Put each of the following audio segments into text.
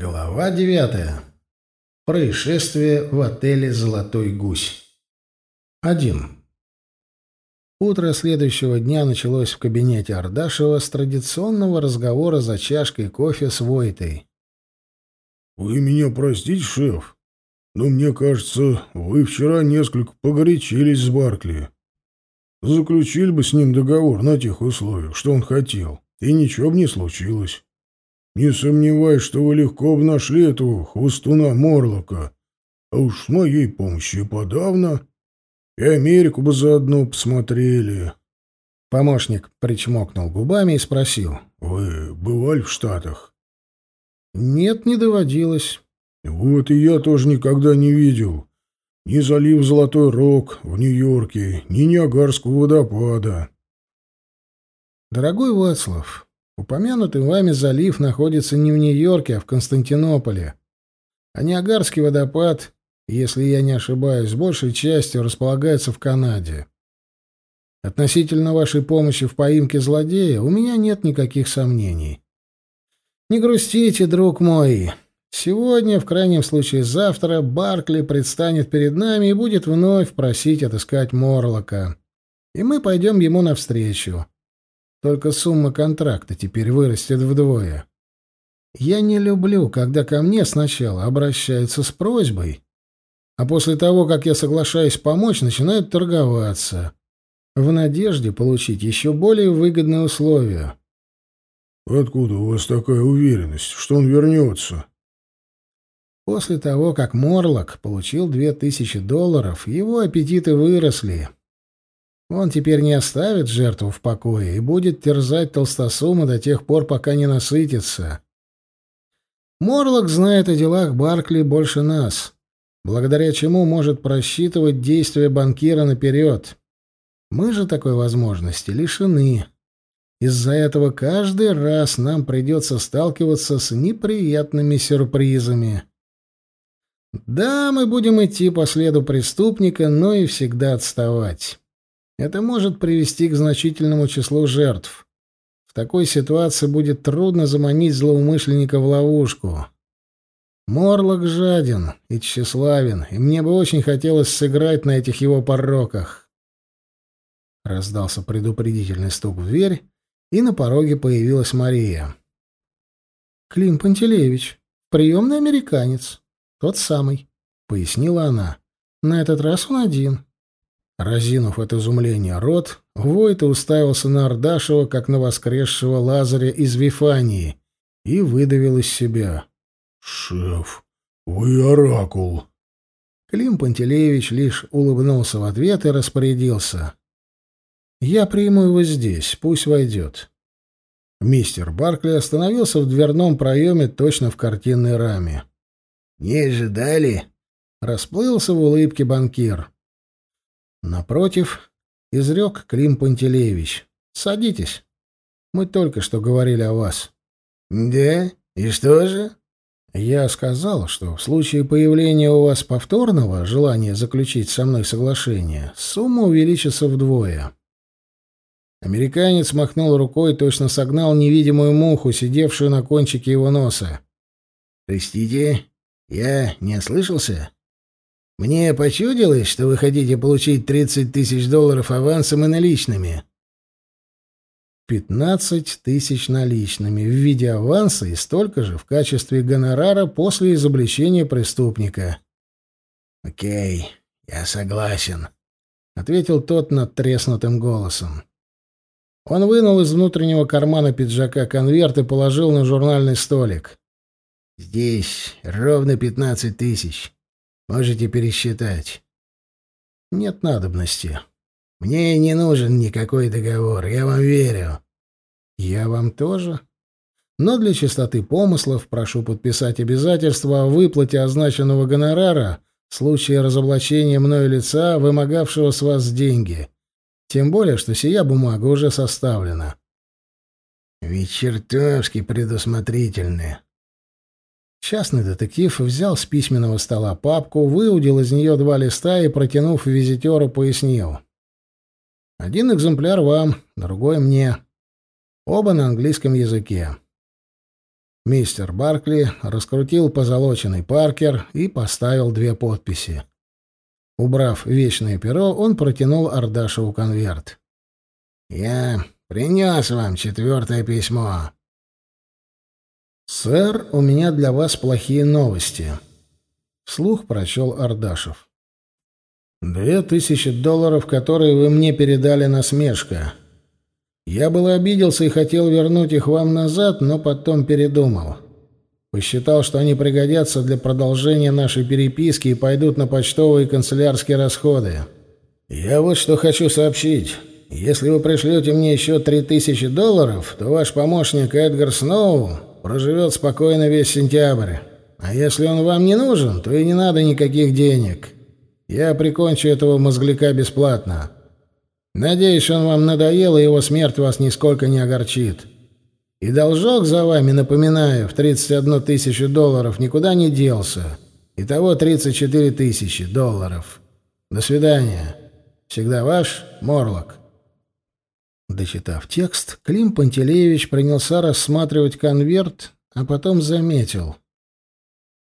Глава девятая. Происшествие в отеле «Золотой гусь». Один. Утро следующего дня началось в кабинете Ардашева с традиционного разговора за чашкой кофе с Войтой. «Вы меня простите, шеф, но мне кажется, вы вчера несколько погорячились с Баркли. Заключили бы с ним договор на тех условиях, что он хотел, и ничего бы не случилось». Не сомневаюсь, что вы легко бы нашли этого хвостуна Морлока. А уж с моей помощью подавно. И Америку бы заодно посмотрели. Помощник причмокнул губами и спросил. «Вы бывали в Штатах?» «Нет, не доводилось». «Вот и я тоже никогда не видел. Ни залив Золотой Рог в Нью-Йорке, ни Ниагарского водопада». «Дорогой Вацлав, Упомянутый вами залив находится не в Нью-Йорке, а в Константинополе. А Ниагарский водопад, если я не ошибаюсь, большей частью располагается в Канаде. Относительно вашей помощи в поимке злодея у меня нет никаких сомнений. Не грустите, друг мой. Сегодня, в крайнем случае завтра, Баркли предстанет перед нами и будет вновь просить отыскать Морлока. И мы пойдем ему навстречу. Только сумма контракта теперь вырастет вдвое. Я не люблю, когда ко мне сначала обращаются с просьбой, а после того, как я соглашаюсь помочь, начинают торговаться, в надежде получить еще более выгодные условия. «Откуда у вас такая уверенность, что он вернется?» После того, как Морлок получил две тысячи долларов, его аппетиты выросли. Он теперь не оставит жертву в покое и будет терзать толстосума до тех пор, пока не насытится. Морлок знает о делах Баркли больше нас, благодаря чему может просчитывать действия банкира наперед. Мы же такой возможности лишены. Из-за этого каждый раз нам придется сталкиваться с неприятными сюрпризами. Да, мы будем идти по следу преступника, но и всегда отставать. Это может привести к значительному числу жертв. В такой ситуации будет трудно заманить злоумышленника в ловушку. Морлок жаден и тщеславен, и мне бы очень хотелось сыграть на этих его пороках. Раздался предупредительный стук в дверь, и на пороге появилась Мария. «Клим Пантелеевич, приемный американец, тот самый», — пояснила она. «На этот раз он один». Разинув от изумления рот, Войта уставился на Ардашева, как на воскресшего Лазаря из Вифании, и выдавил из себя. «Шеф, вы оракул!» Клим Пантелеевич лишь улыбнулся в ответ и распорядился. «Я приму его здесь, пусть войдет». Мистер Баркли остановился в дверном проеме точно в картинной раме. «Не ожидали?» — расплылся в улыбке банкир. Напротив, изрек Клим Пантелеевич. «Садитесь. Мы только что говорили о вас». «Да? И что же?» «Я сказал, что в случае появления у вас повторного желания заключить со мной соглашение, сумма увеличится вдвое». Американец махнул рукой, точно согнал невидимую муху, сидевшую на кончике его носа. «Простите, я не ослышался?» Мне почудилось, что вы хотите получить 30 тысяч долларов авансом и наличными. 15 тысяч наличными в виде аванса и столько же в качестве гонорара после изобличения преступника. «Окей, я согласен», — ответил тот над треснутым голосом. Он вынул из внутреннего кармана пиджака конверт и положил на журнальный столик. «Здесь ровно пятнадцать тысяч. Можете пересчитать. Нет надобности. Мне не нужен никакой договор, я вам верю. Я вам тоже. Но для чистоты помыслов прошу подписать обязательство о выплате означенного гонорара в случае разоблачения мною лица, вымогавшего с вас деньги. Тем более, что сия бумага уже составлена. Ведь чертовски предусмотрительны. Частный детектив взял с письменного стола папку, выудил из нее два листа и, протянув визитеру, пояснил. «Один экземпляр вам, другой мне. Оба на английском языке». Мистер Баркли раскрутил позолоченный Паркер и поставил две подписи. Убрав вечное перо, он протянул Ардашеву конверт. «Я принес вам четвертое письмо». «Сэр, у меня для вас плохие новости», — вслух прочел Ардашев. «Две тысячи долларов, которые вы мне передали насмешка. Я был обиделся и хотел вернуть их вам назад, но потом передумал. Посчитал, что они пригодятся для продолжения нашей переписки и пойдут на почтовые и канцелярские расходы. Я вот что хочу сообщить. Если вы пришлете мне еще три тысячи долларов, то ваш помощник Эдгар Сноу проживет спокойно весь сентябрь. А если он вам не нужен, то и не надо никаких денег. Я прикончу этого мозгляка бесплатно. Надеюсь, он вам надоел, и его смерть вас нисколько не огорчит. И должок за вами, напоминаю, в 31 тысячу долларов никуда не делся. Итого 34 тысячи долларов. До свидания. Всегда ваш Морлок. Дочитав текст, Клим Пантелеевич принялся рассматривать конверт, а потом заметил.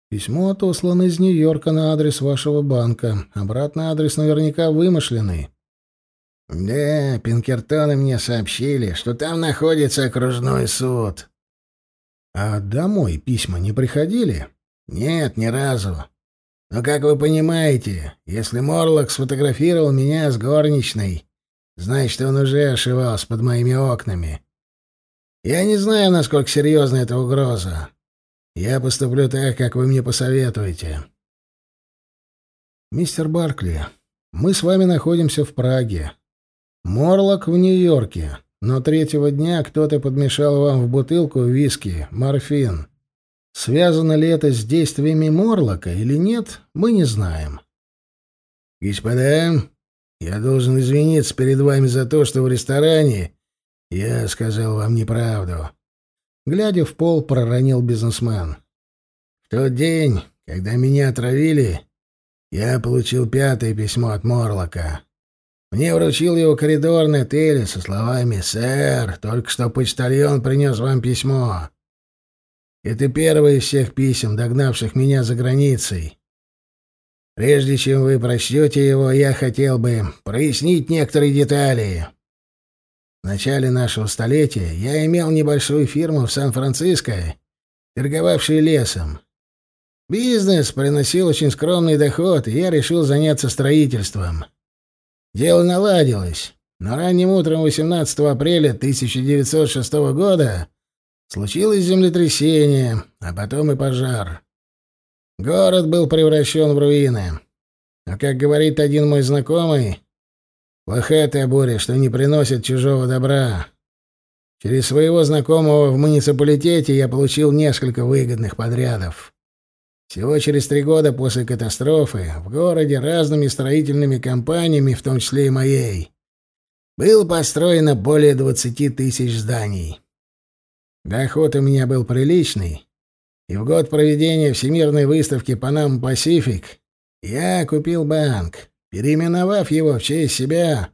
Письмо отослано из Нью-Йорка на адрес вашего банка. Обратный адрес наверняка вымышленный. «Да, Пинкертоны мне сообщили, что там находится окружной суд». «А домой письма не приходили?» «Нет, ни разу. Но, как вы понимаете, если Морлок сфотографировал меня с горничной, значит, он уже ошивался под моими окнами. Я не знаю, насколько серьезна эта угроза. Я поступлю так, как вы мне посоветуете». «Мистер Баркли, мы с вами находимся в Праге. Морлок в Нью-Йорке, но третьего дня кто-то подмешал вам в бутылку виски, морфин. Связано ли это с действиями Морлока или нет, мы не знаем. Господа, я должен извиниться перед вами за то, что в ресторане я сказал вам неправду. Глядя в пол, проронил бизнесмен. В тот день, когда меня отравили, я получил пятое письмо от Морлока. Мне вручил его коридорный отель со словами «Сэр, только что почтальон принес вам письмо». Это первое из всех писем, догнавших меня за границей. Прежде чем вы прочтете его, я хотел бы прояснить некоторые детали. В начале нашего столетия я имел небольшую фирму в Сан-Франциско, торговавшую лесом. Бизнес приносил очень скромный доход, и я решил заняться строительством. Дело наладилось, но ранним утром 18 апреля 1906 года случилось землетрясение, а потом и пожар. Город был превращен в руины. Но, как говорит один мой знакомый, плохая буря, что не приносит чужого добра. Через своего знакомого в муниципалитете я получил несколько выгодных подрядов. Всего через три года после катастрофы в городе разными строительными компаниями, в том числе и моей, было построено более двадцати тысяч зданий. Доход у меня был приличный, и в год проведения Всемирной выставки Панам Пасифик я купил банк, переименовав его в честь себя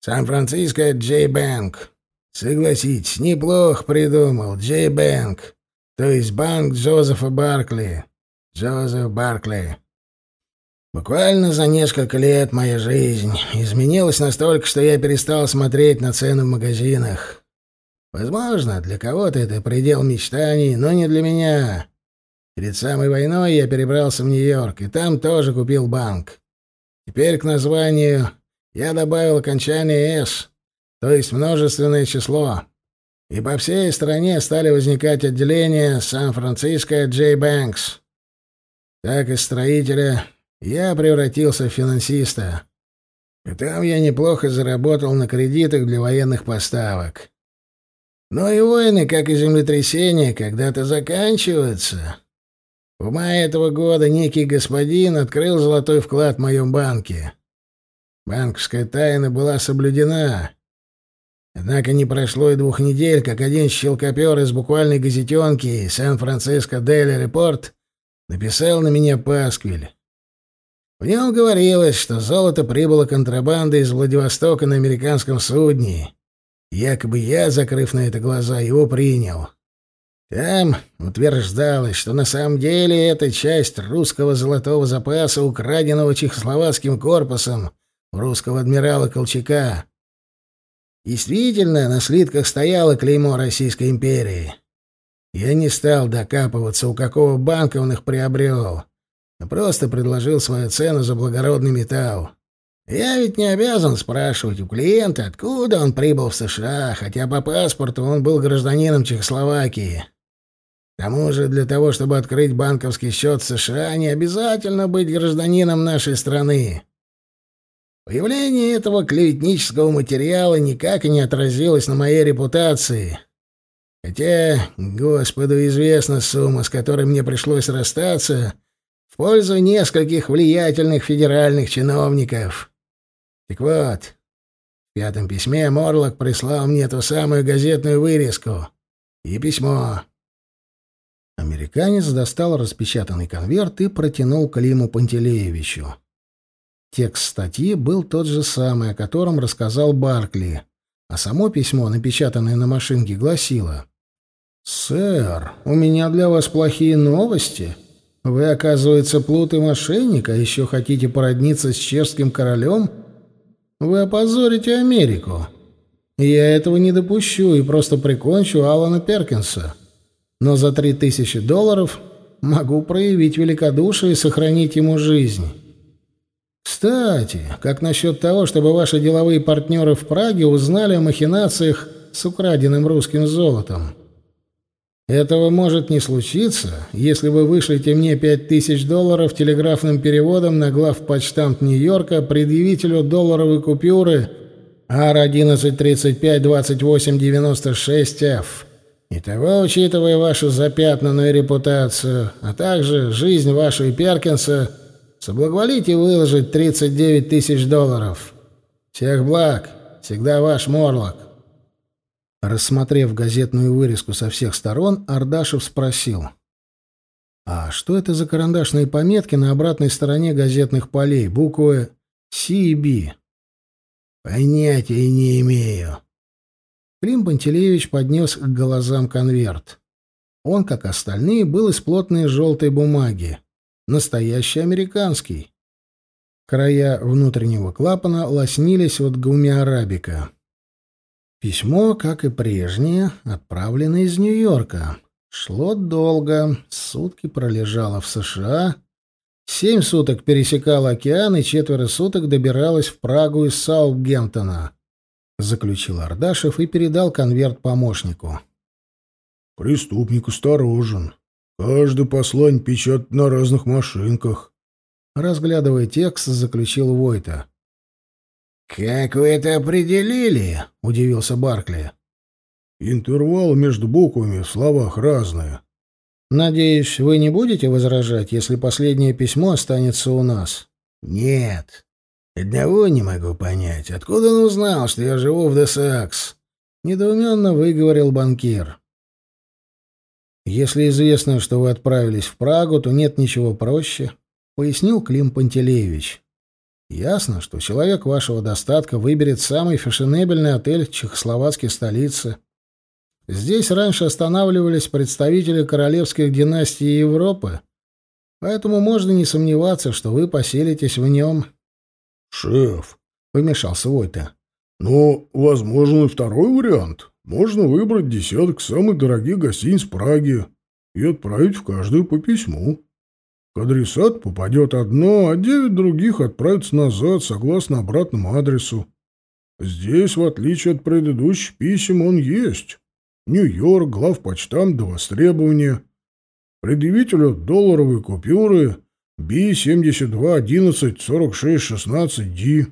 Сан-Франциско Джей Бэнк. Согласитесь, неплохо придумал Джей Бэнк, то есть банк Джозефа Баркли. Джозеф Баркли. Буквально за несколько лет моя жизнь изменилась настолько, что я перестал смотреть на цены в магазинах. Возможно, для кого-то это предел мечтаний, но не для меня. Перед самой войной я перебрался в Нью-Йорк, и там тоже купил банк. Теперь к названию я добавил окончание «С», то есть множественное число. И по всей стране стали возникать отделения Сан-Франциско Джей Бэнкс так из строителя я превратился в финансиста. И там я неплохо заработал на кредитах для военных поставок. Но и войны, как и землетрясения, когда-то заканчиваются. В мае этого года некий господин открыл золотой вклад в моем банке. Банковская тайна была соблюдена. Однако не прошло и двух недель, как один щелкопер из буквальной газетенки «Сан-Франциско Дейли Репорт» написал на меня пасквиль. В нем говорилось, что золото прибыло контрабандой из Владивостока на американском судне. Якобы я, закрыв на это глаза, его принял. Там утверждалось, что на самом деле это часть русского золотого запаса, украденного чехословацким корпусом русского адмирала Колчака. Действительно, на слитках стояло клеймо Российской империи. Я не стал докапываться, у какого банка он их приобрел, а просто предложил свою цену за благородный металл. Я ведь не обязан спрашивать у клиента, откуда он прибыл в США, хотя по паспорту он был гражданином Чехословакии. К тому же для того, чтобы открыть банковский счет в США, не обязательно быть гражданином нашей страны. Появление этого клеветнического материала никак не отразилось на моей репутации. Хотя, Господу известна сумма, с которой мне пришлось расстаться в пользу нескольких влиятельных федеральных чиновников. Так вот, в пятом письме Морлок прислал мне ту самую газетную вырезку и письмо. Американец достал распечатанный конверт и протянул Климу Пантелеевичу. Текст статьи был тот же самый, о котором рассказал Баркли, а само письмо, напечатанное на машинке, гласило «Сэр, у меня для вас плохие новости. Вы, оказывается, плут и мошенник, а еще хотите породниться с чешским королем? Вы опозорите Америку. Я этого не допущу и просто прикончу Алана Перкинса. Но за три тысячи долларов могу проявить великодушие и сохранить ему жизнь». Кстати, как насчет того, чтобы ваши деловые партнеры в Праге узнали о махинациях с украденным русским золотом? Этого может не случиться, если вы вышлете мне пять тысяч долларов телеграфным переводом на главпочтамт Нью-Йорка предъявителю долларовой купюры R11352896F. Итого, учитывая вашу запятнанную репутацию, а также жизнь вашего Перкинса, Соблаговолите выложить 39 тысяч долларов. Всех благ. Всегда ваш Морлок. Рассмотрев газетную вырезку со всех сторон, Ардашев спросил. «А что это за карандашные пометки на обратной стороне газетных полей? Буквы «С» и «Б»?» «Понятия не имею». Клим Пантелеевич поднес к глазам конверт. Он, как остальные, был из плотной желтой бумаги. Настоящий американский. Края внутреннего клапана лоснились от гумиарабика. Письмо, как и прежнее, отправлено из Нью-Йорка. Шло долго, сутки пролежало в США, семь суток пересекало океан и четверо суток добиралось в Прагу из Саутгемптона. Заключил Ардашев и передал конверт помощнику. «Преступник осторожен. Каждый послань печатает на разных машинках. Разглядывая текст, заключил Войта. «Как вы это определили?» — удивился Баркли. «Интервал между буквами в словах разные». «Надеюсь, вы не будете возражать, если последнее письмо останется у нас?» «Нет. Одного не могу понять. Откуда он узнал, что я живу в Десакс?» — недоуменно выговорил банкир. «Если известно, что вы отправились в Прагу, то нет ничего проще», — пояснил Клим Пантелеевич. «Ясно, что человек вашего достатка выберет самый фешенебельный отель чехословацкой столицы. Здесь раньше останавливались представители королевских династий Европы, поэтому можно не сомневаться, что вы поселитесь в нем». «Шеф», — вмешался Войта, — «но возможен и второй вариант». Можно выбрать десяток самых дорогих гостиниц Праги и отправить в каждую по письму. К адресат попадет одно, а девять других отправятся назад согласно обратному адресу. Здесь, в отличие от предыдущих писем, он есть. Нью-Йорк, главпочтамт до востребования. Предъявителю долларовые купюры B-72-11-46-16-D.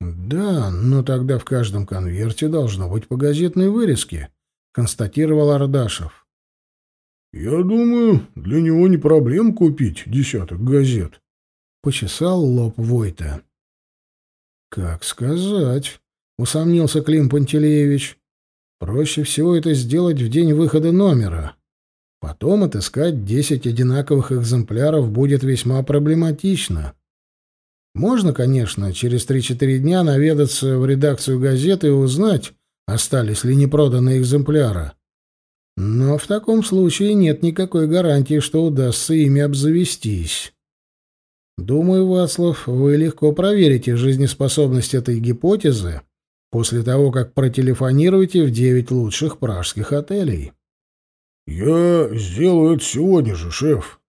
«Да, но тогда в каждом конверте должно быть по газетной вырезке», — констатировал Ардашев. «Я думаю, для него не проблем купить десяток газет», — почесал лоб Войта. «Как сказать?» — усомнился Клим Пантелеевич. «Проще всего это сделать в день выхода номера. Потом отыскать десять одинаковых экземпляров будет весьма проблематично». Можно, конечно, через 3-4 дня наведаться в редакцию газеты и узнать, остались ли непроданные экземпляры. Но в таком случае нет никакой гарантии, что удастся ими обзавестись. Думаю, Вацлав, вы легко проверите жизнеспособность этой гипотезы после того, как протелефонируете в девять лучших пражских отелей. «Я сделаю это сегодня же, шеф».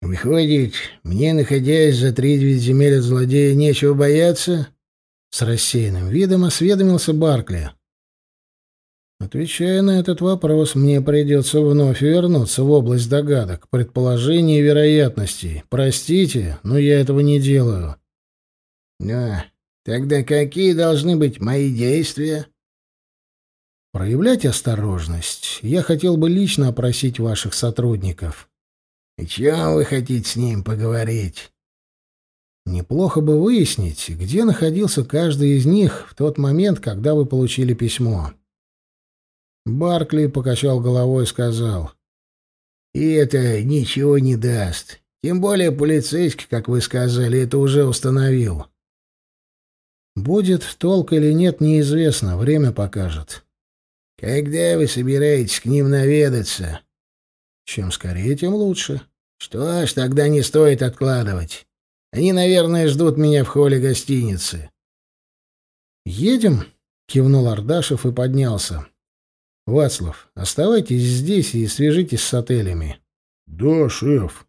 «Выходит, мне, находясь за три девять земель от злодея, нечего бояться?» С рассеянным видом осведомился Баркли. Отвечая на этот вопрос, мне придется вновь вернуться в область догадок, предположений и вероятностей. Простите, но я этого не делаю. Да, тогда какие должны быть мои действия? Проявлять осторожность. Я хотел бы лично опросить ваших сотрудников. И чем вы хотите с ним поговорить? Неплохо бы выяснить, где находился каждый из них в тот момент, когда вы получили письмо. Баркли покачал головой и сказал. «И это ничего не даст. Тем более полицейский, как вы сказали, это уже установил». «Будет толк или нет, неизвестно. Время покажет». «Когда вы собираетесь к ним наведаться?» «Чем скорее, тем лучше». «Что ж, тогда не стоит откладывать. Они, наверное, ждут меня в холле гостиницы». «Едем?» — кивнул Ардашев и поднялся. Вацлав, оставайтесь здесь и свяжитесь с отелями. Да, шеф.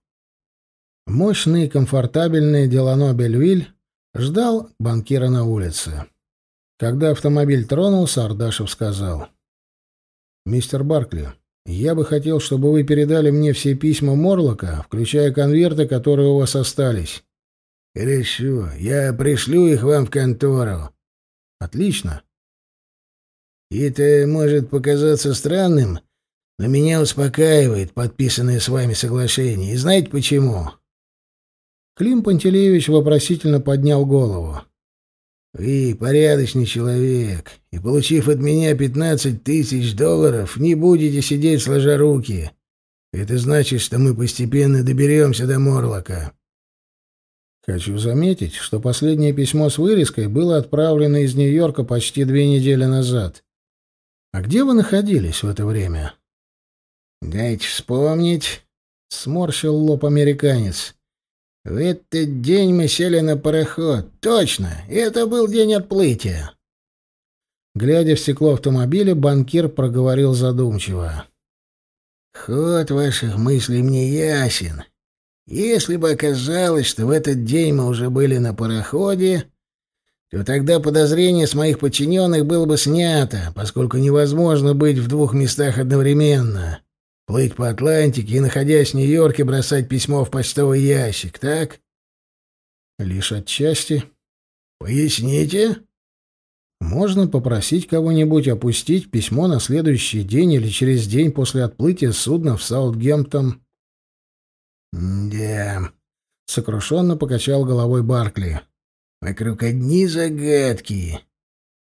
Мощный и комфортабельный Делано Бельвиль ждал банкира на улице. Когда автомобиль тронулся, Ардашев сказал: "Мистер Баркли, я бы хотел, чтобы вы передали мне все письма Морлока, включая конверты, которые у вас остались". "Хорошо, я пришлю их вам в контору". "Отлично. И это может показаться странным, но меня успокаивает подписанное с вами соглашение. И знаете почему? Клим Пантелеевич вопросительно поднял голову. Вы порядочный человек, и, получив от меня пятнадцать тысяч долларов, не будете сидеть сложа руки. Это значит, что мы постепенно доберемся до Морлока. Хочу заметить, что последнее письмо с вырезкой было отправлено из Нью-Йорка почти две недели назад. А где вы находились в это время? Дайте вспомнить, сморщил лоб американец. В этот день мы сели на пароход. Точно, это был день отплытия. Глядя в стекло автомобиля, банкир проговорил задумчиво. Ход ваших мыслей мне ясен. Если бы оказалось, что в этот день мы уже были на пароходе, то тогда подозрение с моих подчиненных было бы снято, поскольку невозможно быть в двух местах одновременно. Плыть по Атлантике и, находясь в Нью-Йорке, бросать письмо в почтовый ящик, так? Лишь отчасти. Поясните. Можно попросить кого-нибудь опустить письмо на следующий день или через день после отплытия судна в Саутгемптон. «Да», — сокрушенно покачал головой Баркли. Вокруг одни загадки.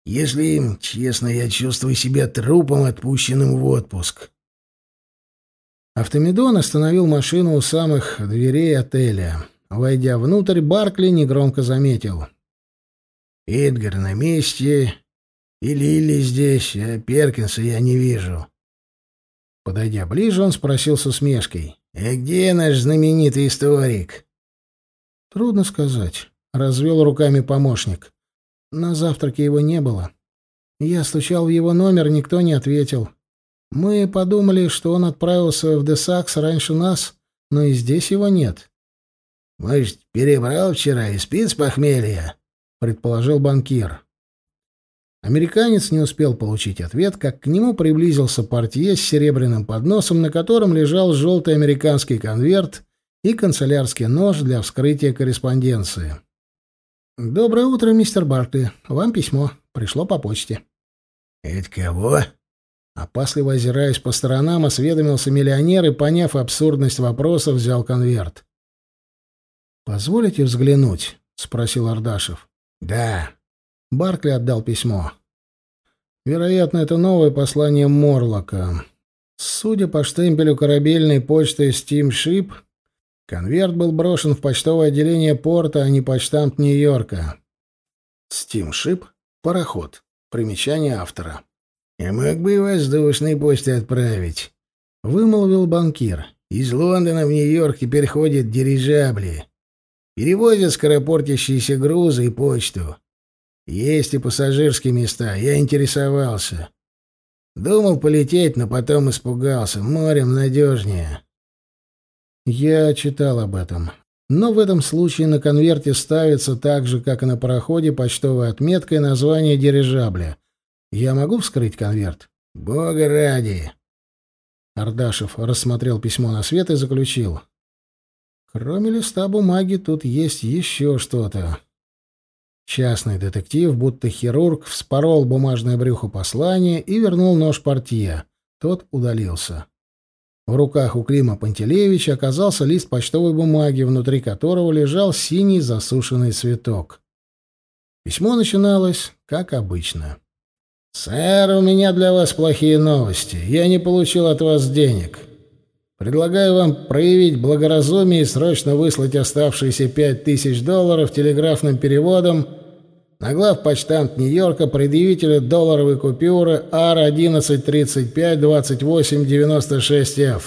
Если им, честно, я чувствую себя трупом, отпущенным в отпуск. Автомедон остановил машину у самых дверей отеля. Войдя внутрь, Баркли негромко заметил. «Эдгар на месте. И Лили здесь, а Перкинса я не вижу». Подойдя ближе, он спросил с усмешкой. «А где наш знаменитый историк?» «Трудно сказать. — развел руками помощник. На завтраке его не было. Я стучал в его номер, никто не ответил. Мы подумали, что он отправился в Десакс раньше нас, но и здесь его нет. «Может, перебрал вчера и спит с похмелья?» — предположил банкир. Американец не успел получить ответ, как к нему приблизился портье с серебряным подносом, на котором лежал желтый американский конверт и канцелярский нож для вскрытия корреспонденции. «Доброе утро, мистер Баркли. Вам письмо. Пришло по почте». «Это кого?» Опасливо озираясь по сторонам, осведомился миллионер и, поняв абсурдность вопроса, взял конверт. «Позволите взглянуть?» — спросил Ардашев. «Да». Баркли отдал письмо. Вероятно, это новое послание Морлока. Судя по штемпелю корабельной почты Steamship, Конверт был брошен в почтовое отделение порта, а не почтамт Нью-Йорка. Стимшип — пароход. Примечание автора. Я мог бы и воздушной почтой отправить, — вымолвил банкир. Из Лондона в Нью-Йорк теперь ходят дирижабли. Перевозят скоропортящиеся грузы и почту. Есть и пассажирские места, я интересовался. Думал полететь, но потом испугался. Морем надежнее. Я читал об этом. Но в этом случае на конверте ставится так же, как и на пароходе, почтовая отметка и название дирижабля. Я могу вскрыть конверт? Бога ради. Ардашев рассмотрел письмо на свет и заключил. Кроме листа бумаги тут есть еще что-то. Частный детектив, будто хирург, вспорол бумажное брюхо послания и вернул нож портье. Тот удалился. В руках у Клима Пантелеевича оказался лист почтовой бумаги, внутри которого лежал синий засушенный цветок. Письмо начиналось, как обычно. «Сэр, у меня для вас плохие новости. Я не получил от вас денег. Предлагаю вам проявить благоразумие и срочно выслать оставшиеся пять тысяч долларов телеграфным переводом на главпочтамт Нью-Йорка предъявителю долларовой купюры R11352896F.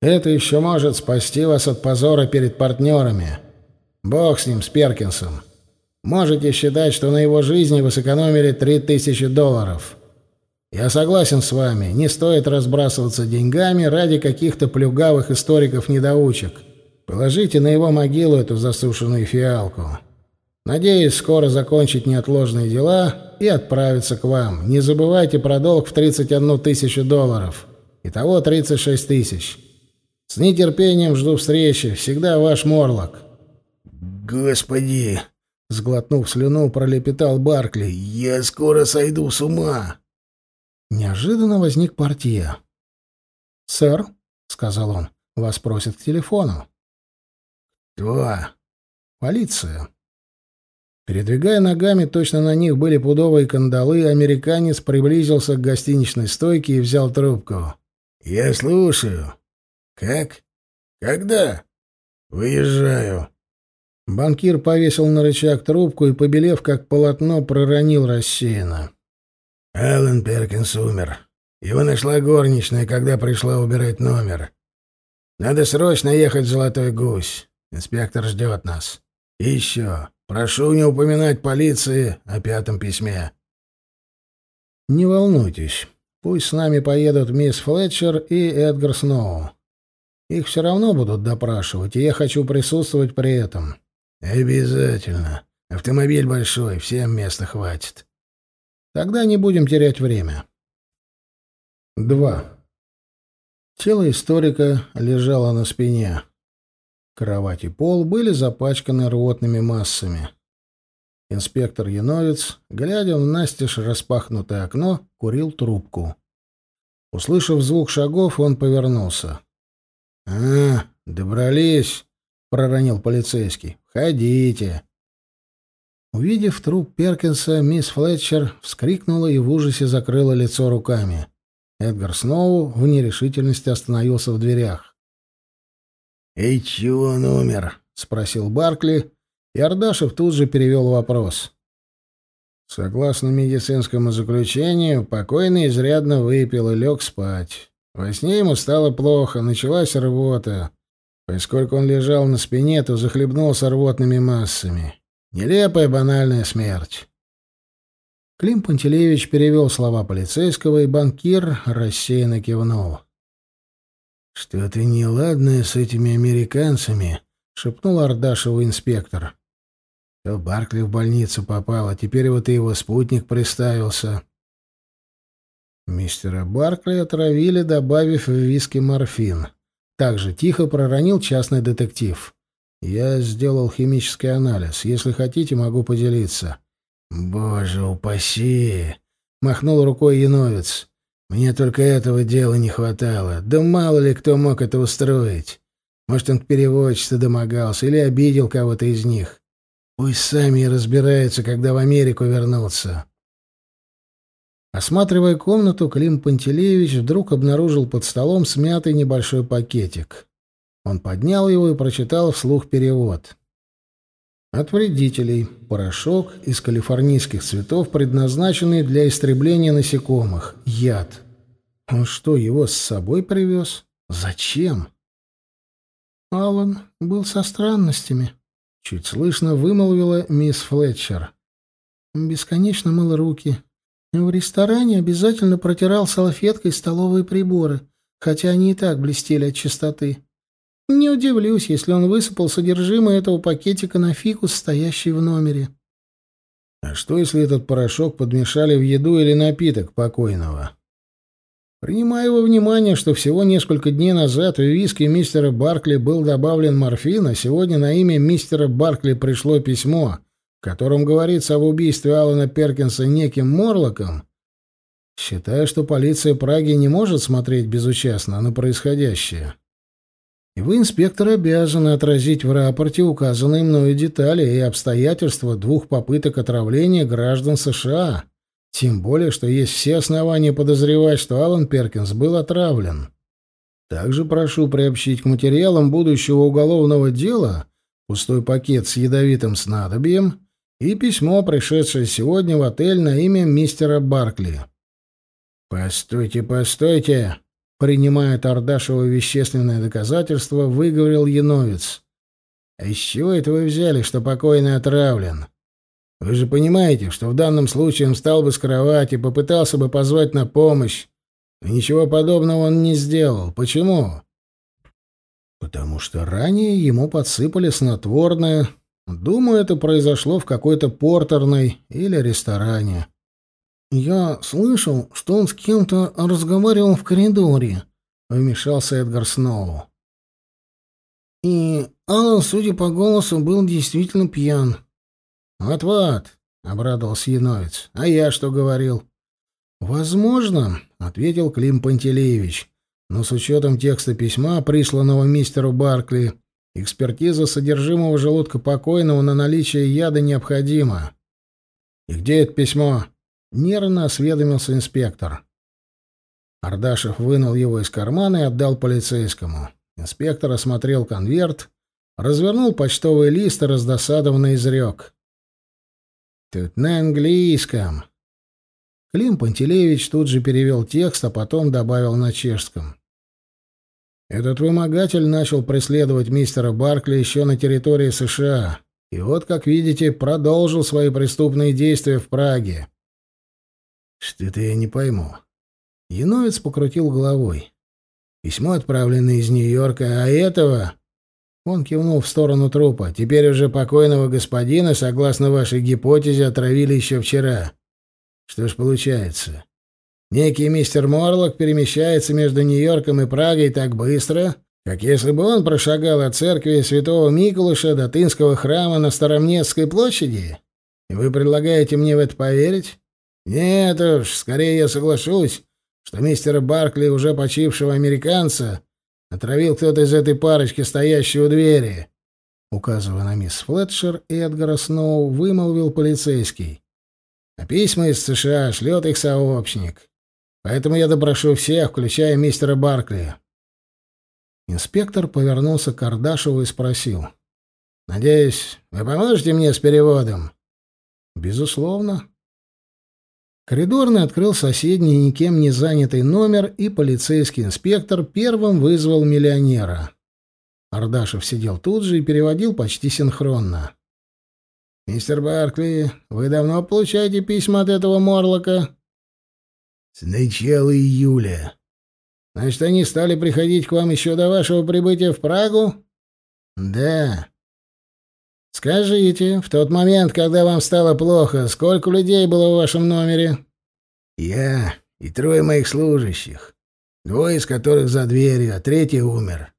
Это еще может спасти вас от позора перед партнерами. Бог с ним, с Перкинсом. Можете считать, что на его жизни вы сэкономили три тысячи долларов. Я согласен с вами, не стоит разбрасываться деньгами ради каких-то плюгавых историков-недоучек. Положите на его могилу эту засушенную фиалку. Надеюсь, скоро закончить неотложные дела и отправиться к вам. Не забывайте про долг в 31 тысячу долларов. Итого 36 тысяч. С нетерпением жду встречи. Всегда ваш Морлок. Господи, сглотнув слюну, пролепетал Баркли. Я скоро сойду с ума. Неожиданно возник портье. «Сэр», — сказал он, — «вас просят к телефону». «Кто?» «Полиция». Передвигая ногами, точно на них были пудовые кандалы, американец приблизился к гостиничной стойке и взял трубку. «Я слушаю. Как? Когда? Выезжаю». Банкир повесил на рычаг трубку и, побелев как полотно, проронил рассеянно. Аллен Перкинс умер. Его нашла горничная, когда пришла убирать номер. Надо срочно ехать в Золотой Гусь. Инспектор ждет нас. И еще, прошу не упоминать полиции о пятом письме. Не волнуйтесь. Пусть с нами поедут мисс Флетчер и Эдгар Сноу. Их все равно будут допрашивать, и я хочу присутствовать при этом. Обязательно. Автомобиль большой, всем места хватит. Тогда не будем терять время. 2. Тело историка лежало на спине. Кровать и пол были запачканы рвотными массами. Инспектор Яновец, глядя в настежь распахнутое окно, курил трубку. Услышав звук шагов, он повернулся. — А, добрались, — проронил полицейский. — Ходите. Увидев труп Перкинса, мисс Флетчер вскрикнула и в ужасе закрыла лицо руками. Эдгар Сноу в нерешительности остановился в дверях. «И чего он умер?» — спросил Баркли, и Ардашев тут же перевел вопрос. Согласно медицинскому заключению, покойный изрядно выпил и лег спать. Во сне ему стало плохо, началась рвота. Поскольку он лежал на спине, то захлебнулся рвотными массами. Нелепая банальная смерть. Клим Пантелеевич перевел слова полицейского, и банкир рассеянно кивнул. «Что-то неладное с этими американцами», — шепнул Ардашеву инспектор. «То Баркли в больницу попал, а теперь вот и его спутник приставился». Мистера Баркли отравили, добавив в виски морфин. Также тихо проронил частный детектив. Я сделал химический анализ. Если хотите, могу поделиться. Боже упаси! Махнул рукой Яновец. Мне только этого дела не хватало. Да мало ли кто мог это устроить. Может, он к переводчице домогался или обидел кого-то из них. Пусть сами и разбираются, когда в Америку вернутся. Осматривая комнату, Клим Пантелеевич вдруг обнаружил под столом смятый небольшой пакетик. Он поднял его и прочитал вслух перевод. От вредителей. Порошок из калифорнийских цветов, предназначенный для истребления насекомых. Яд. Он что, его с собой привез? Зачем? Алан был со странностями. Чуть слышно вымолвила мисс Флетчер. Бесконечно мыл руки. В ресторане обязательно протирал салфеткой столовые приборы, хотя они и так блестели от чистоты. Не удивлюсь, если он высыпал содержимое этого пакетика на фикус, стоящий в номере. А что, если этот порошок подмешали в еду или напиток покойного? Принимая во внимание, что всего несколько дней назад в виски мистера Баркли был добавлен морфин, а сегодня на имя мистера Баркли пришло письмо, в котором говорится об убийстве Алана Перкинса неким Морлоком, считаю, что полиция Праги не может смотреть безучастно на происходящее. И вы, инспектор, обязаны отразить в рапорте указанные мною детали и обстоятельства двух попыток отравления граждан США. Тем более, что есть все основания подозревать, что Алан Перкинс был отравлен. Также прошу приобщить к материалам будущего уголовного дела пустой пакет с ядовитым снадобьем и письмо, пришедшее сегодня в отель на имя мистера Баркли. «Постойте, постойте!» Принимая Тардашево вещественное доказательство, выговорил Яновец. «А из чего это вы взяли, что покойный отравлен? Вы же понимаете, что в данном случае он встал бы с кровати, попытался бы позвать на помощь, но ничего подобного он не сделал. Почему?» «Потому что ранее ему подсыпали снотворное. Думаю, это произошло в какой-то портерной или ресторане». «Я слышал, что он с кем-то разговаривал в коридоре», — вмешался Эдгар Сноу. «И Аллан, судя по голосу, был действительно пьян». «Вот-вот», — обрадовался Яновец. «А я что говорил?» «Возможно», — ответил Клим Пантелеевич. «Но с учетом текста письма, присланного мистеру Баркли, экспертиза содержимого желудка покойного на наличие яда необходима». «И где это письмо?» Нервно осведомился инспектор. Ардашев вынул его из кармана и отдал полицейскому. Инспектор осмотрел конверт, развернул почтовый лист и раздосадованно изрек. «Тут на английском». Клим Пантелеевич тут же перевел текст, а потом добавил на чешском. Этот вымогатель начал преследовать мистера Баркли еще на территории США, и вот, как видите, продолжил свои преступные действия в Праге. Что-то я не пойму. Яновец покрутил головой. Письмо отправлено из Нью-Йорка, а этого... Он кивнул в сторону трупа. Теперь уже покойного господина, согласно вашей гипотезе, отравили еще вчера. Что ж получается? Некий мистер Морлок перемещается между Нью-Йорком и Прагой так быстро, как если бы он прошагал от церкви святого Миколыша до Тынского храма на Старомнецкой площади? И вы предлагаете мне в это поверить? Нет уж, скорее я соглашусь, что мистера Баркли, уже почившего американца, отравил кто-то из этой парочки, стоящей у двери. Указывая на мисс Флетчер, Эдгара Сноу вымолвил полицейский. А письма из США шлет их сообщник. Поэтому я допрошу всех, включая мистера Баркли. Инспектор повернулся к Кардашеву и спросил. «Надеюсь, вы поможете мне с переводом?» «Безусловно», Коридорный открыл соседний никем не занятый номер, и полицейский инспектор первым вызвал миллионера. Ардашев сидел тут же и переводил почти синхронно. «Мистер Баркли, вы давно получаете письма от этого Морлока?» «С начала июля». «Значит, они стали приходить к вам еще до вашего прибытия в Прагу?» «Да». «Скажите, в тот момент, когда вам стало плохо, сколько людей было в вашем номере?» «Я и трое моих служащих, двое из которых за дверью, а третий умер.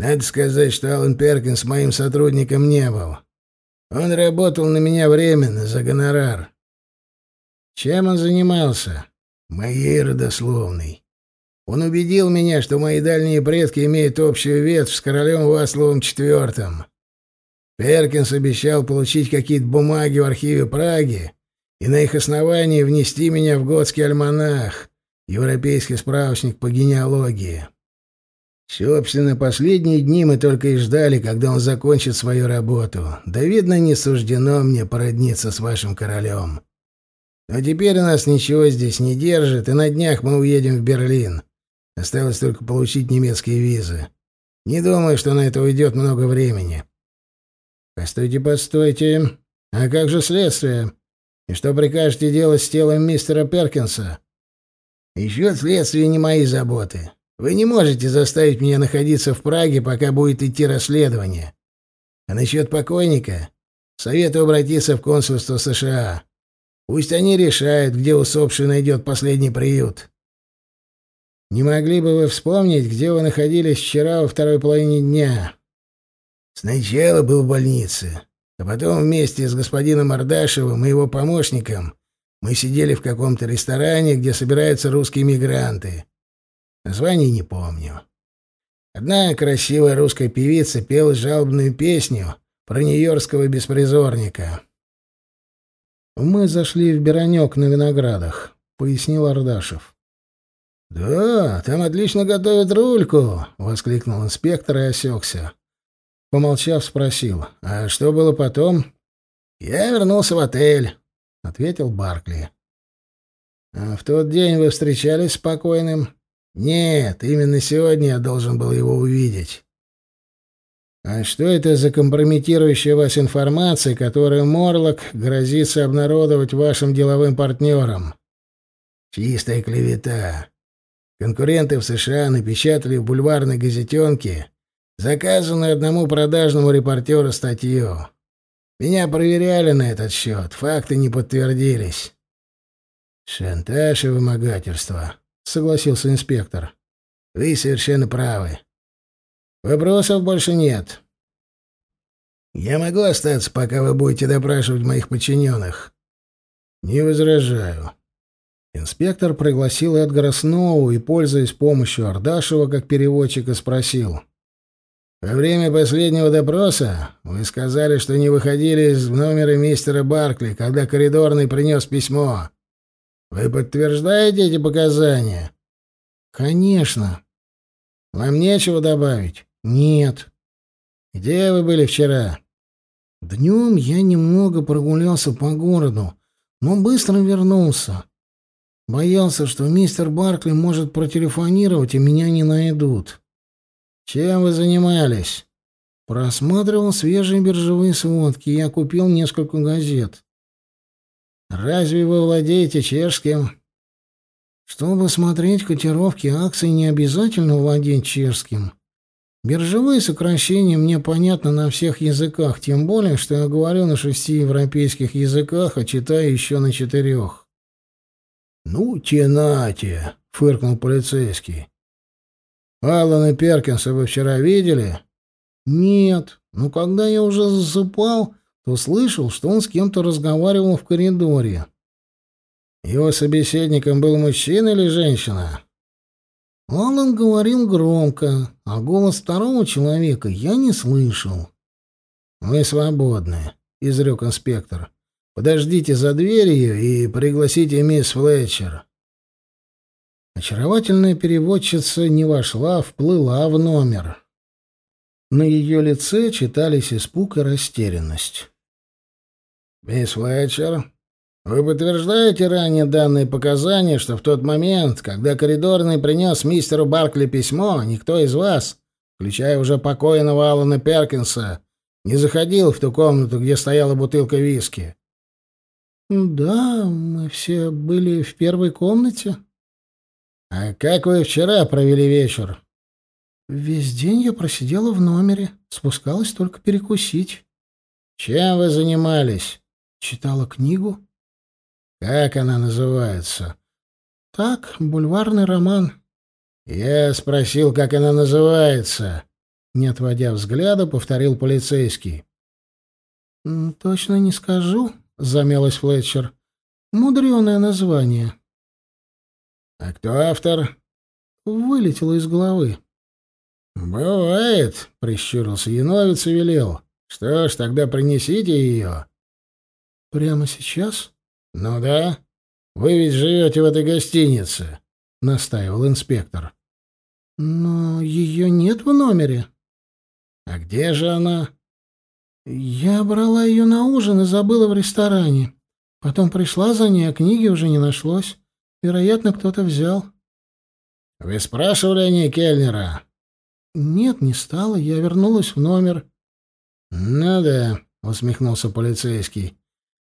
Надо сказать, что Алан Перкинс моим сотрудником не был. Он работал на меня временно, за гонорар». «Чем он занимался?» «Моей родословной». Он убедил меня, что мои дальние предки имеют общую ветвь с королем Васловым IV. Перкинс обещал получить какие-то бумаги в архиве Праги и на их основании внести меня в готский альманах, европейский справочник по генеалогии. Собственно, последние дни мы только и ждали, когда он закончит свою работу. Да, видно, не суждено мне породниться с вашим королем. Но теперь нас ничего здесь не держит, и на днях мы уедем в Берлин. Осталось только получить немецкие визы. Не думаю, что на это уйдет много времени. Постойте, постойте. А как же следствие? И что прикажете делать с телом мистера Перкинса? Еще следствие не мои заботы. Вы не можете заставить меня находиться в Праге, пока будет идти расследование. А насчет покойника советую обратиться в консульство США. Пусть они решают, где усопший найдет последний приют. Не могли бы вы вспомнить, где вы находились вчера во второй половине дня? Сначала был в больнице, а потом вместе с господином Ардашевым и его помощником мы сидели в каком-то ресторане, где собираются русские мигранты. Название не помню. Одна красивая русская певица пела жалобную песню про нью-йоркского беспризорника. «Мы зашли в Беронек на виноградах», — пояснил Ардашев. «Да, там отлично готовят рульку!» — воскликнул инспектор и осекся. Помолчав, спросил, «А что было потом?» «Я вернулся в отель», — ответил Баркли. «А в тот день вы встречались с покойным?» «Нет, именно сегодня я должен был его увидеть». «А что это за компрометирующая вас информация, которую Морлок грозится обнародовать вашим деловым партнерам?» «Чистая клевета. Конкуренты в США напечатали в бульварной газетенке заказанную одному продажному репортеру статью. Меня проверяли на этот счет, факты не подтвердились». «Шантаж и вымогательство», согласился инспектор. Вы совершенно правы. Вопросов больше нет. Я могу остаться, пока вы будете допрашивать моих подчиненных?» Не возражаю. Инспектор пригласил Эдгара Сноу и, пользуясь помощью Ардашева как переводчика, спросил. «Во время последнего допроса вы сказали, что не выходили из номера мистера Баркли, когда коридорный принес письмо. Вы подтверждаете эти показания? Конечно. Вам нечего добавить? Нет. Где вы были вчера? Днем я немного прогулялся по городу, но быстро вернулся. Боялся, что мистер Баркли может протелефонировать, и меня не найдут. Чем вы занимались? Просматривал свежие биржевые сводки. Я купил несколько газет. Разве вы владеете чешским? Чтобы смотреть котировки акций, не обязательно владеть чешским. Биржевые сокращения мне понятны на всех языках, тем более, что я говорю на шести европейских языках, а читаю еще на четырех. «Ну, тенате!» — фыркнул полицейский. «Алана Перкинса вы вчера видели?» «Нет, но когда я уже засыпал, то слышал, что он с кем-то разговаривал в коридоре. Его собеседником был мужчина или женщина? Алан говорил громко, а голос второго человека я не слышал. «Вы свободны», — изрек инспектор. «Подождите за дверью и пригласите мисс Флетчер». Очаровательная переводчица не вошла, вплыла в номер. На ее лице читались испуг и растерянность. «Мисс Флетчер, вы подтверждаете ранее данные показания, что в тот момент, когда коридорный принес мистеру Баркли письмо, никто из вас, включая уже покойного Алана Перкинса, не заходил в ту комнату, где стояла бутылка виски?» «Да, мы все были в первой комнате». «А как вы вчера провели вечер?» «Весь день я просидела в номере, спускалась только перекусить». «Чем вы занимались?» Читала книгу. Как она называется? Так, бульварный роман. Я спросил, как она называется. Не отводя взгляда, повторил полицейский. Точно не скажу, замялась Флетчер. Мудреное название. А кто автор? Вылетело из головы. «Бывает», — прищурился Яновец и велел. «Что ж, тогда принесите ее». «Прямо сейчас?» «Ну да. Вы ведь живете в этой гостинице», — настаивал инспектор. Но ее нет в номере. А где же она? Я брала ее на ужин и забыла в ресторане. Потом пришла за ней, а книги уже не нашлось. Вероятно, кто-то взял. Вы спрашивали о ней Кельнера? Нет, не стала. Я вернулась в номер. Ну да, усмехнулся полицейский.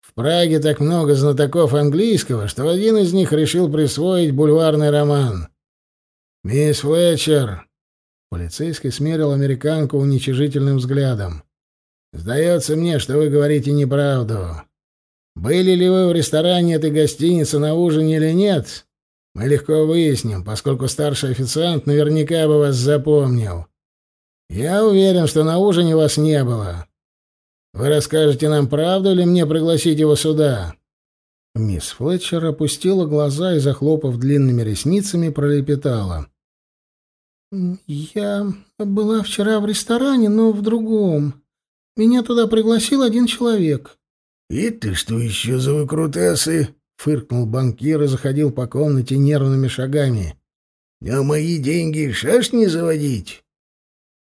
В Праге так много знатоков английского, что один из них решил присвоить бульварный роман. Мисс Флетчер. Полицейский смерил американку уничижительным взглядом. Сдается мне, что вы говорите неправду. Были ли вы в ресторане этой гостиницы на ужине или нет, мы легко выясним, поскольку старший официант наверняка бы вас запомнил. Я уверен, что на ужине вас не было. Вы расскажете нам правду или мне пригласить его сюда?» Мисс Флетчер опустила глаза и, захлопав длинными ресницами, пролепетала. «Я была вчера в ресторане, но в другом. Меня туда пригласил один человек». «И ты что еще за выкрутасы?» — фыркнул банкир и заходил по комнате нервными шагами. «А мои деньги шаш не заводить?»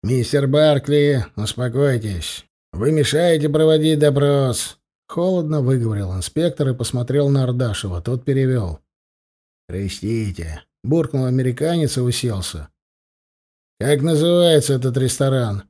«Мистер Баркли, успокойтесь. Вы мешаете проводить допрос». Холодно выговорил инспектор и посмотрел на Ардашева. Тот перевел. «Простите», — буркнул американец и уселся. «Как называется этот ресторан?»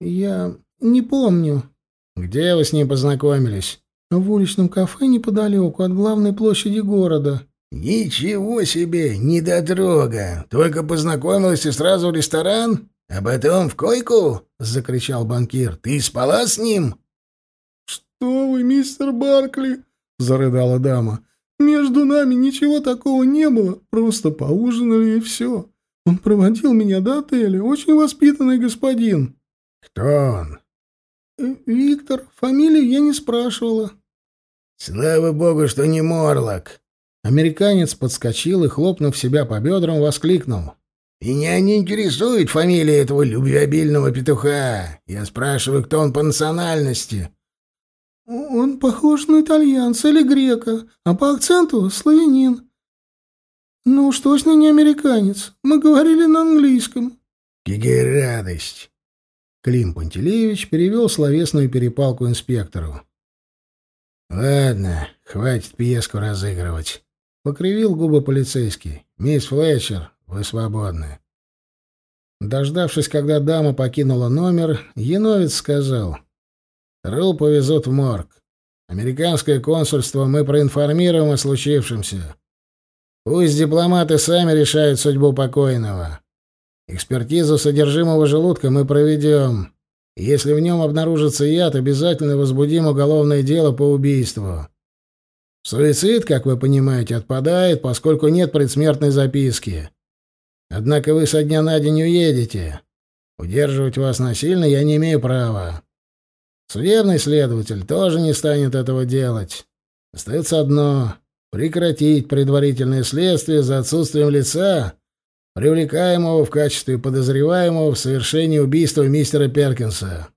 «Я не помню». «Где вы с ним познакомились?» «В уличном кафе неподалеку от главной площади города». «Ничего себе, недотрога! Только познакомилась и сразу в ресторан? А потом в койку?» — закричал банкир. «Ты спала с ним?» «Что вы, мистер Баркли?» — зарыдала дама. «Между нами ничего такого не было, просто поужинали и все. Он проводил меня до отеля, очень воспитанный господин». «Кто он?» Э, «Виктор. Фамилию я не спрашивала». «Слава богу, что не Морлок!» Американец подскочил и, хлопнув себя по бедрам, воскликнул. «Меня не интересует фамилия этого любвеобильного петуха. Я спрашиваю, кто он по национальности». «Он похож на итальянца или грека, а по акценту — славянин. Ну уж точно не американец. Мы говорили на английском». «Какая радость!» Клим Пантелеевич перевел словесную перепалку инспектору. «Ладно, хватит пьеску разыгрывать», — покривил губы полицейский. «Мисс Флетчер, вы свободны». Дождавшись, когда дама покинула номер, Яновец сказал. «Труп повезут в морг. Американское консульство мы проинформируем о случившемся. Пусть дипломаты сами решают судьбу покойного. Экспертизу содержимого желудка мы проведем. Если в нем обнаружится яд, обязательно возбудим уголовное дело по убийству. Суицид, как вы понимаете, отпадает, поскольку нет предсмертной записки. Однако вы со дня на день уедете. Удерживать вас насильно я не имею права. Судебный следователь тоже не станет этого делать. Остается одно — прекратить предварительное следствие за отсутствием лица, привлекаемого в качестве подозреваемого в совершении убийства мистера Перкинса.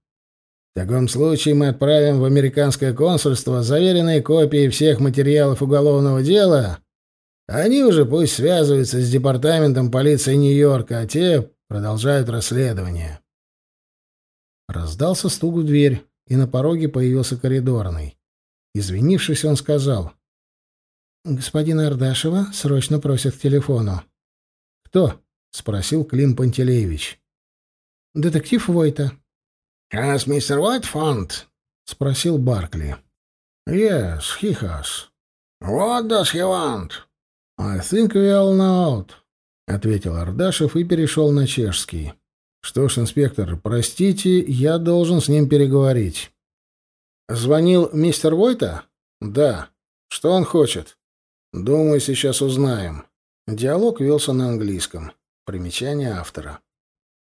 В таком случае мы отправим в американское консульство заверенные копии всех материалов уголовного дела, они уже пусть связываются с департаментом полиции Нью-Йорка, а те продолжают расследование. Раздался стук в дверь, и на пороге появился коридорный. Извинившись, он сказал. «Господина Ардашева срочно просят к телефону». «Кто?» — спросил Клим Пантелеевич. «Детектив Войта». «Has Mr. White found?» — спросил Баркли. «Yes, he has». «What does he want?» «I think we all know», — ответил Ардашев и перешел на чешский. «Что ж, инспектор, простите, я должен с ним переговорить». «Звонил мистер Войта?» «Да. Что он хочет?» «Думаю, сейчас узнаем». Диалог велся на английском. Примечание автора.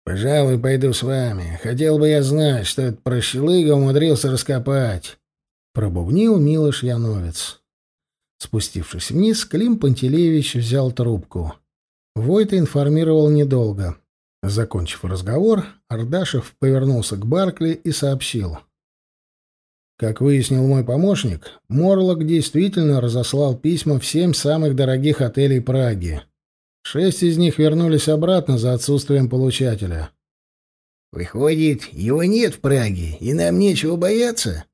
«Пожалуй, пойду с вами. Хотел бы я знать, что этот прощелыга умудрился раскопать». Пробубнил Милош Яновец. Спустившись вниз, Клим Пантелеевич взял трубку. Войта информировал недолго. Закончив разговор, Ардашев повернулся к Баркли и сообщил. Как выяснил мой помощник, Морлок действительно разослал письма в семь самых дорогих отелей Праги. Шесть из них вернулись обратно за отсутствием получателя. «Выходит, его нет в Праге, и нам нечего бояться?»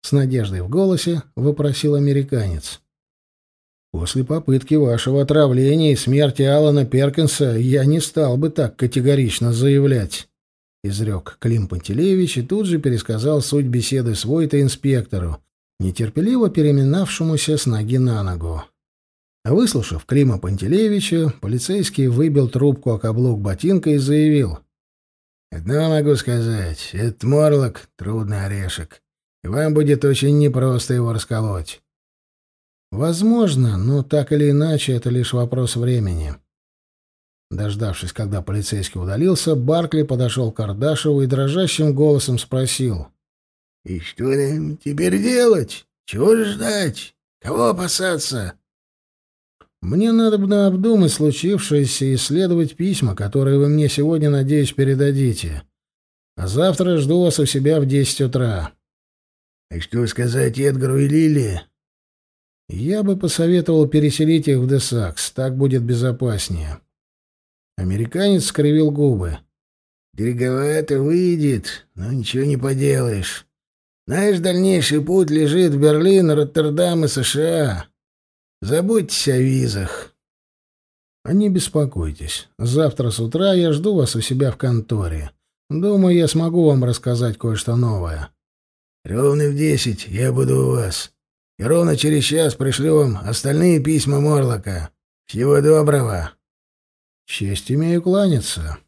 С надеждой в голосе вопросил американец. «После попытки вашего отравления и смерти Алана Перкинса я не стал бы так категорично заявлять», — изрек Клим Пантелеевич и тут же пересказал суть беседы с Войта-инспектору, нетерпеливо переминавшемуся с ноги на ногу. Выслушав Клима Пантелеевича, полицейский выбил трубку о каблук ботинка и заявил. «Одно могу сказать, этот морлок — трудный орешек, и вам будет очень непросто его расколоть». «Возможно, но так или иначе это лишь вопрос времени». Дождавшись, когда полицейский удалился, Баркли подошел к Кардашеву и дрожащим голосом спросил. «И что нам теперь делать? Чего ждать? Кого опасаться?» Мне надо бы обдумать случившееся и исследовать письма, которые вы мне сегодня, надеюсь, передадите. А завтра жду вас у себя в десять утра. И что сказать Эдгару и Лили? Я бы посоветовал переселить их в Десакс, так будет безопаснее. Американец скривил губы. Дороговато выйдет, но ничего не поделаешь. Наш дальнейший путь лежит в Берлин, Роттердам и США. Забудьтесь о визах. А не беспокойтесь. Завтра с утра я жду вас у себя в конторе. Думаю, я смогу вам рассказать кое-что новое. Ровно в десять я буду у вас. И ровно через час пришлю вам остальные письма Морлока. Всего доброго. Честь имею кланяться.